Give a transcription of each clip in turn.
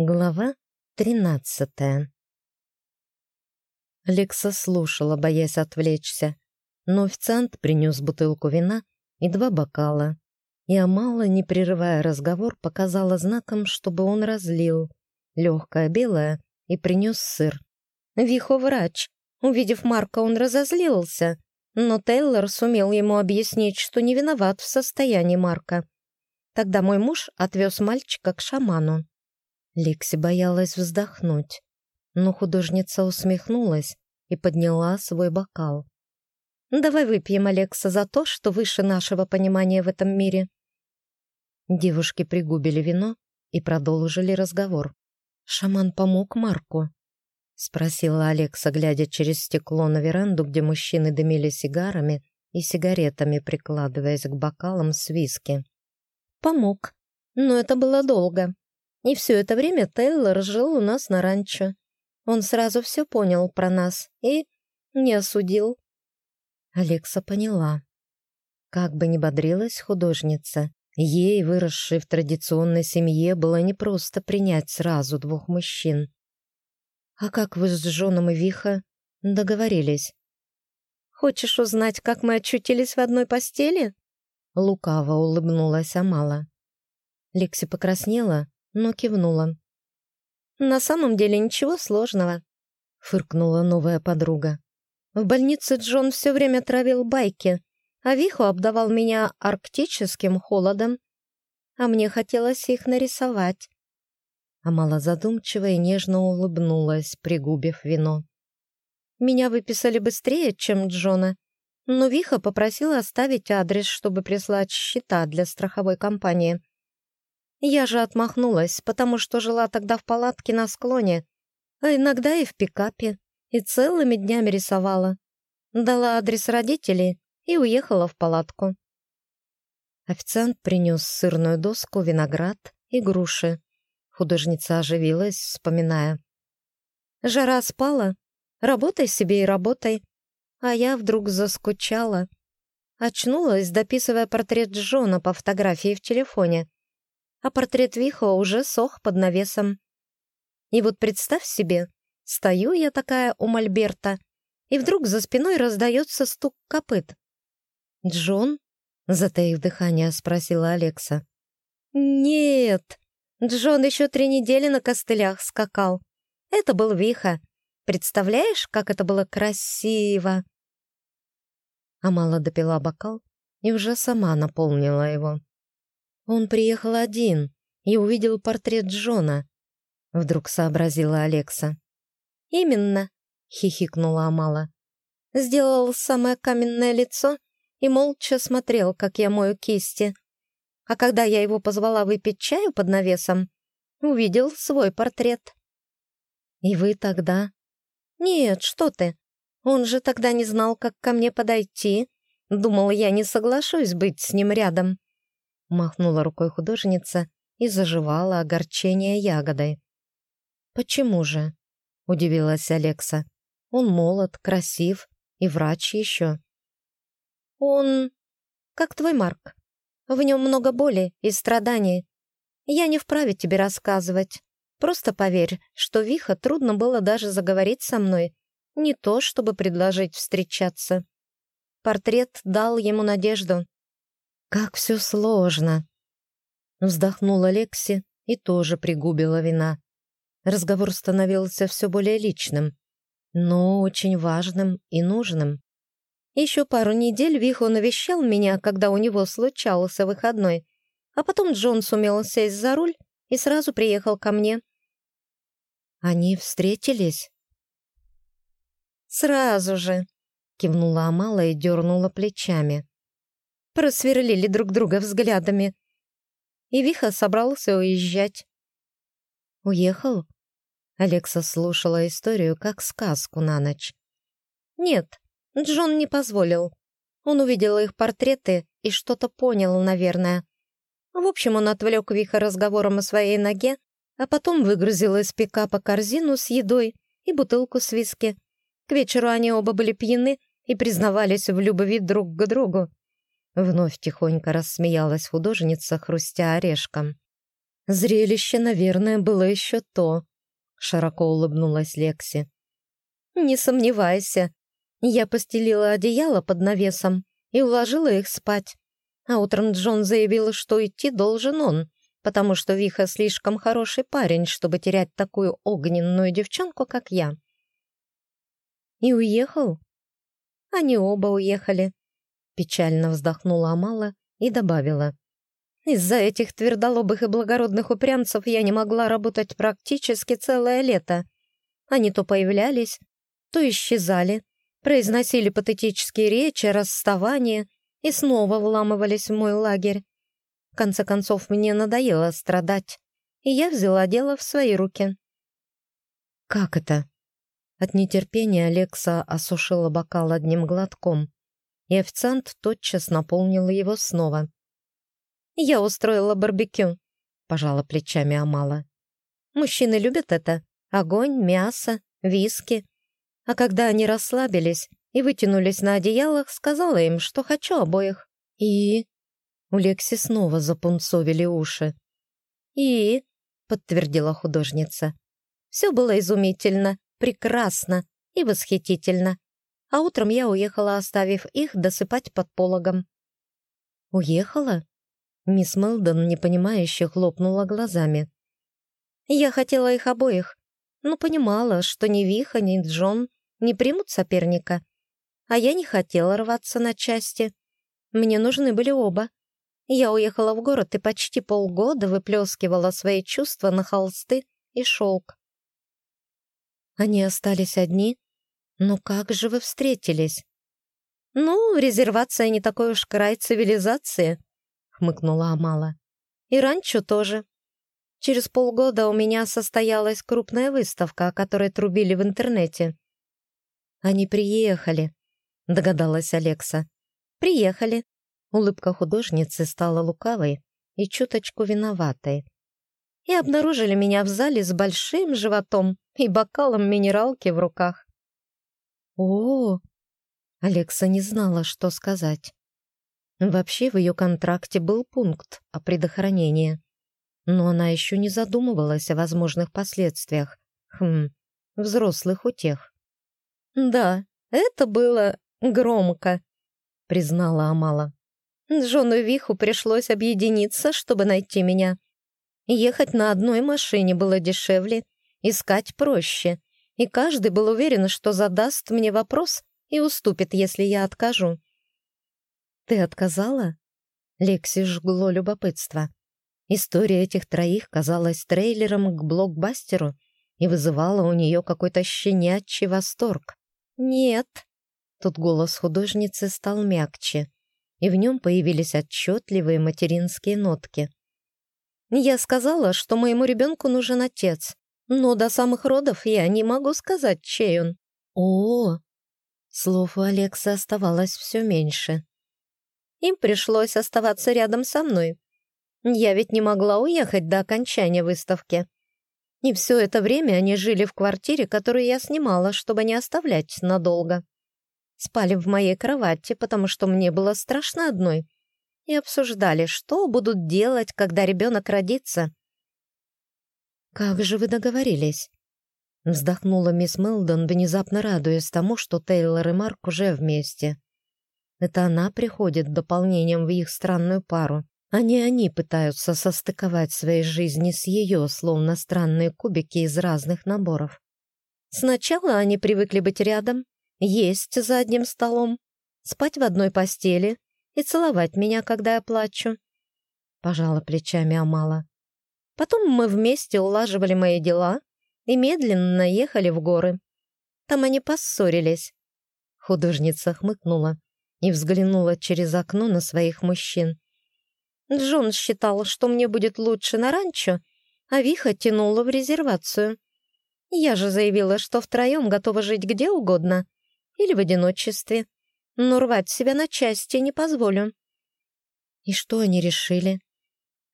Глава тринадцатая Лекса слушала, боясь отвлечься, но официант принес бутылку вина и два бокала, и Амала, не прерывая разговор, показала знаком, чтобы он разлил, легкое белое, и принес сыр. Вихо врач. Увидев Марка, он разозлился, но Тейлор сумел ему объяснить, что не виноват в состоянии Марка. Тогда мой муж отвез мальчика к шаману. Лекси боялась вздохнуть, но художница усмехнулась и подняла свой бокал. «Давай выпьем, Алекса, за то, что выше нашего понимания в этом мире». Девушки пригубили вино и продолжили разговор. «Шаман помог Марку?» — спросила Алекса, глядя через стекло на веранду, где мужчины дымили сигарами и сигаретами, прикладываясь к бокалам с виски. «Помог. Но это было долго. И все это время Тейлор жил у нас на ранчо. Он сразу все понял про нас и не осудил. Алекса поняла. Как бы ни бодрилась художница, ей, выросшей в традиционной семье, было непросто принять сразу двух мужчин. «А как вы с Джоном и Виха договорились?» «Хочешь узнать, как мы очутились в одной постели?» Лукаво улыбнулась Амала. Лекси покраснела, но кивнула. «На самом деле ничего сложного», — фыркнула новая подруга. «В больнице Джон все время травил байки, а Виху обдавал меня арктическим холодом, а мне хотелось их нарисовать». Амала задумчиво и нежно улыбнулась, пригубив вино. «Меня выписали быстрее, чем Джона, но Виха попросила оставить адрес, чтобы прислать счета для страховой компании. Я же отмахнулась, потому что жила тогда в палатке на склоне, а иногда и в пикапе, и целыми днями рисовала. Дала адрес родителей и уехала в палатку. Официант принес сырную доску, виноград и груши. Художница оживилась, вспоминая. «Жара спала. Работай себе и работай». А я вдруг заскучала. Очнулась, дописывая портрет Джона по фотографии в телефоне а портрет Вихо уже сох под навесом. И вот представь себе, стою я такая у Мольберта, и вдруг за спиной раздается стук копыт. «Джон?» — затаив дыхание, спросила Алекса. «Нет, Джон еще три недели на костылях скакал. Это был Виха. Представляешь, как это было красиво?» Амала допила бокал и уже сама наполнила его. Он приехал один и увидел портрет Джона. Вдруг сообразила Алекса. «Именно», — хихикнула Амала. Сделал самое каменное лицо и молча смотрел, как я мою кисти. А когда я его позвала выпить чаю под навесом, увидел свой портрет. «И вы тогда?» «Нет, что ты. Он же тогда не знал, как ко мне подойти. Думал, я не соглашусь быть с ним рядом. Махнула рукой художница и заживала огорчение ягодой. «Почему же?» — удивилась Алекса. «Он молод, красив и врач еще». «Он... как твой Марк. В нем много боли и страданий. Я не вправе тебе рассказывать. Просто поверь, что Виха трудно было даже заговорить со мной, не то чтобы предложить встречаться. Портрет дал ему надежду. Как все сложно!» Вздохнула Лекси и тоже пригубила вина. Разговор становился все более личным, но очень важным и нужным. Еще пару недель Вихо навещал меня, когда у него случался выходной, а потом Джон сумел сесть за руль и сразу приехал ко мне. Они встретились? «Сразу же!» — кивнула Амала и дернула плечами просверлили друг друга взглядами. И Виха собрался уезжать. «Уехал?» Алекса слушала историю как сказку на ночь. «Нет, Джон не позволил. Он увидел их портреты и что-то понял, наверное. В общем, он отвлек Виха разговором о своей ноге, а потом выгрузил из пикапа корзину с едой и бутылку с виски. К вечеру они оба были пьяны и признавались в любви друг к другу. Вновь тихонько рассмеялась художница, хрустя орешком. Зрелище, наверное, было еще то. Широко улыбнулась Лекси. Не сомневайся. Я постелила одеяло под навесом и уложила их спать. А утром Джон заявил, что идти должен он, потому что Виха слишком хороший парень, чтобы терять такую огненную девчонку, как я. И уехал? Они оба уехали. Печально вздохнула Амала и добавила. Из-за этих твердолобых и благородных упрямцев я не могла работать практически целое лето. Они то появлялись, то исчезали, произносили патетические речи, расставания и снова вламывались в мой лагерь. В конце концов, мне надоело страдать, и я взяла дело в свои руки. «Как это?» От нетерпения Алекса осушила бокал одним глотком, и официант тотчас наполнил его снова. «Я устроила барбекю», — пожала плечами Амала. «Мужчины любят это. Огонь, мясо, виски. А когда они расслабились и вытянулись на одеялах, сказала им, что хочу обоих. И...» У Лекси снова запунцовили уши. «И...» — подтвердила художница. «Все было изумительно, прекрасно и восхитительно. А утром я уехала, оставив их досыпать под пологом». «Уехала?» Мисс Мелдон, непонимающе, хлопнула глазами. «Я хотела их обоих, но понимала, что ни Виха, ни Джон не примут соперника. А я не хотела рваться на части. Мне нужны были оба. Я уехала в город и почти полгода выплескивала свои чувства на холсты и шелк. Они остались одни? Ну как же вы встретились? Ну, резервация не такой уж край цивилизации хмыкнула Амала. «И раньше тоже. Через полгода у меня состоялась крупная выставка, о которой трубили в интернете». «Они приехали», — догадалась Алекса. «Приехали». Улыбка художницы стала лукавой и чуточку виноватой. И обнаружили меня в зале с большим животом и бокалом минералки в руках. О, Алекса не знала, что сказать. Вообще в ее контракте был пункт о предохранении. Но она еще не задумывалась о возможных последствиях. Хм, взрослых утех. «Да, это было громко», — признала Амала. «Джону Виху пришлось объединиться, чтобы найти меня. Ехать на одной машине было дешевле, искать проще, и каждый был уверен, что задаст мне вопрос и уступит, если я откажу. «Ты отказала?» Лекси жгло любопытство. История этих троих казалась трейлером к блокбастеру и вызывала у нее какой-то щенячий восторг. «Нет». Тут голос художницы стал мягче, и в нем появились отчетливые материнские нотки. «Я сказала, что моему ребенку нужен отец, но до самых родов я не могу сказать, чей он». «О!», -о Слов у Алекса оставалось все меньше. Им пришлось оставаться рядом со мной. Я ведь не могла уехать до окончания выставки. И все это время они жили в квартире, которую я снимала, чтобы не оставлять надолго. Спали в моей кровати, потому что мне было страшно одной. И обсуждали, что будут делать, когда ребенок родится. «Как же вы договорились?» Вздохнула мисс Мелдон, внезапно радуясь тому, что Тейлор и Марк уже вместе. Это она приходит дополнением в их странную пару, а не они пытаются состыковать свои жизни с ее, словно странные кубики из разных наборов. Сначала они привыкли быть рядом, есть за одним столом, спать в одной постели и целовать меня, когда я плачу. Пожала плечами Амала. Потом мы вместе улаживали мои дела и медленно ехали в горы. Там они поссорились. Художница хмыкнула и взглянула через окно на своих мужчин. Джон считал, что мне будет лучше на ранчо, а Виха тянула в резервацию. Я же заявила, что втроем готова жить где угодно или в одиночестве, но рвать себя на части не позволю. И что они решили?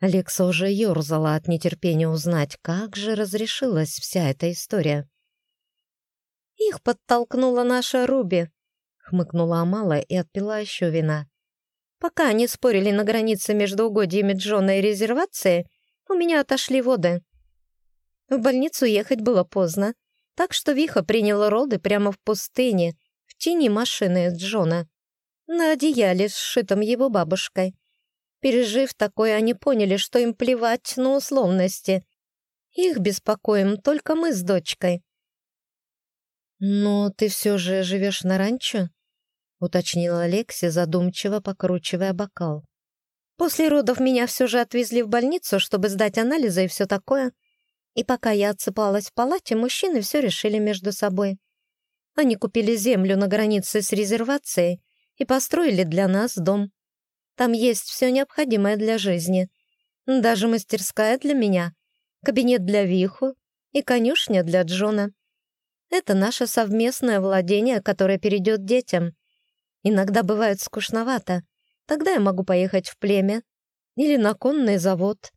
Алекса уже ерзала от нетерпения узнать, как же разрешилась вся эта история. Их подтолкнула наша Руби, хмыкнула Амала и отпила еще вина. Пока они спорили на границе между угодьями Джона и резервацией, У меня отошли воды. В больницу ехать было поздно, так что Виха приняла роды прямо в пустыне, в тени машины Джона, на одеяле, сшитом его бабушкой. Пережив такое, они поняли, что им плевать на условности. Их беспокоим только мы с дочкой. «Но ты все же живешь на ранчо?» — уточнила Алекси, задумчиво покручивая бокал. «После родов меня все же отвезли в больницу, чтобы сдать анализы и все такое. И пока я отсыпалась в палате, мужчины все решили между собой. Они купили землю на границе с резервацией и построили для нас дом. Там есть все необходимое для жизни. Даже мастерская для меня, кабинет для Виху и конюшня для Джона. Это наше совместное владение, которое перейдет детям. Иногда бывает скучновато. Тогда я могу поехать в племя или на конный завод.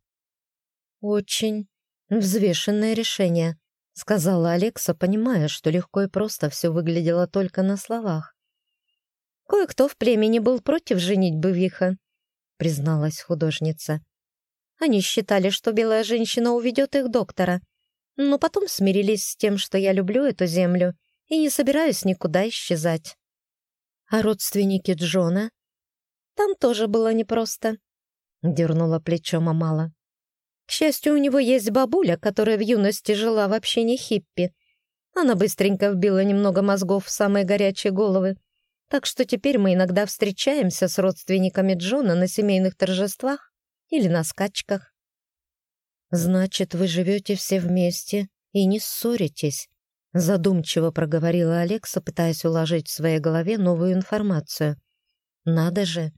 Очень взвешенное решение, сказала Алекса, понимая, что легко и просто все выглядело только на словах. Кое-кто в племени был против женитьбы Виха, призналась художница. Они считали, что белая женщина уведет их доктора, но потом смирились с тем, что я люблю эту землю и не собираюсь никуда исчезать. А родственники Джона? Там тоже было непросто, — дернула плечом Амала. К счастью, у него есть бабуля, которая в юности жила в общине хиппи. Она быстренько вбила немного мозгов в самые горячие головы. Так что теперь мы иногда встречаемся с родственниками Джона на семейных торжествах или на скачках. «Значит, вы живете все вместе и не ссоритесь», задумчиво проговорила Алекса, пытаясь уложить в своей голове новую информацию. «Надо же!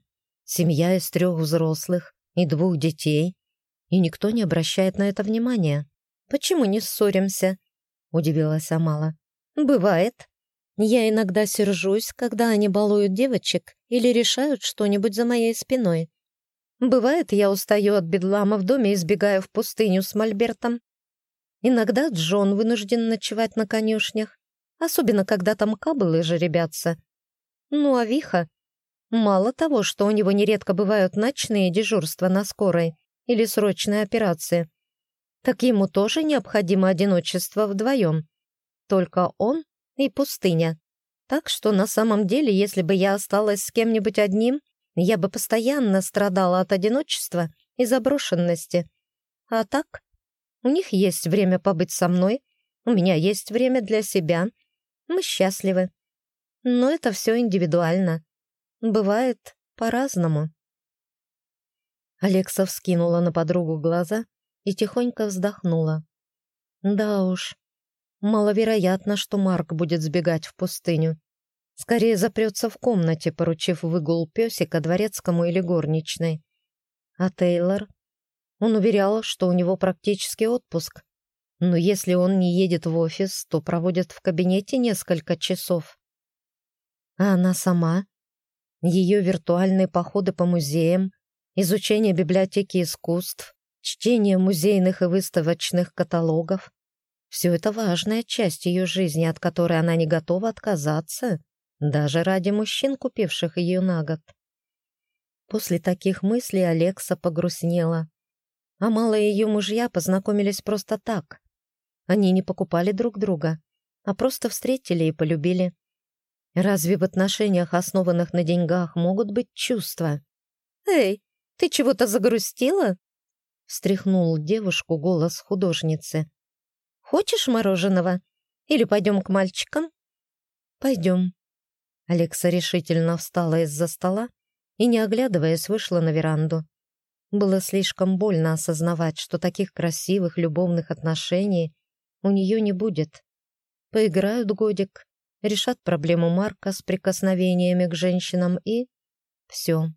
Семья из трех взрослых и двух детей, и никто не обращает на это внимания. Почему не ссоримся?» — удивилась Амала. «Бывает», я иногда сержусь, когда они балуют девочек или решают что-нибудь за моей спиной. Бывает, я устаю от бедлама в доме и сбегаю в пустыню с Мольбертом. Иногда Джон вынужден ночевать на конюшнях, особенно когда там кабылы жеребятся. Ну а Виха? Мало того, что у него нередко бывают ночные дежурства на скорой или срочные операции, так ему тоже необходимо одиночество вдвоем. Только он и пустыня. Так что на самом деле, если бы я осталась с кем-нибудь одним, я бы постоянно страдала от одиночества и заброшенности. А так, у них есть время побыть со мной, у меня есть время для себя. Мы счастливы. Но это все индивидуально. Бывает по-разному. Алекса вскинула на подругу глаза и тихонько вздохнула. Да уж, Маловероятно, что Марк будет сбегать в пустыню. Скорее запрется в комнате, поручив выгул песика дворецкому или горничной. А Тейлор? Он уверял, что у него практически отпуск. Но если он не едет в офис, то проводит в кабинете несколько часов. А она сама? Ее виртуальные походы по музеям, изучение библиотеки искусств, чтение музейных и выставочных каталогов. Все это важная часть ее жизни, от которой она не готова отказаться, даже ради мужчин, купивших ее на год. После таких мыслей Алекса погрустнела. А малые ее мужья познакомились просто так. Они не покупали друг друга, а просто встретили и полюбили. Разве в отношениях, основанных на деньгах, могут быть чувства? «Эй, ты чего-то загрустила?» встряхнул девушку голос художницы. Хочешь мороженого? Или пойдем к мальчикам?» «Пойдем». Алекса решительно встала из-за стола и, не оглядываясь, вышла на веранду. Было слишком больно осознавать, что таких красивых любовных отношений у нее не будет. Поиграют годик, решат проблему Марка с прикосновениями к женщинам и... Все.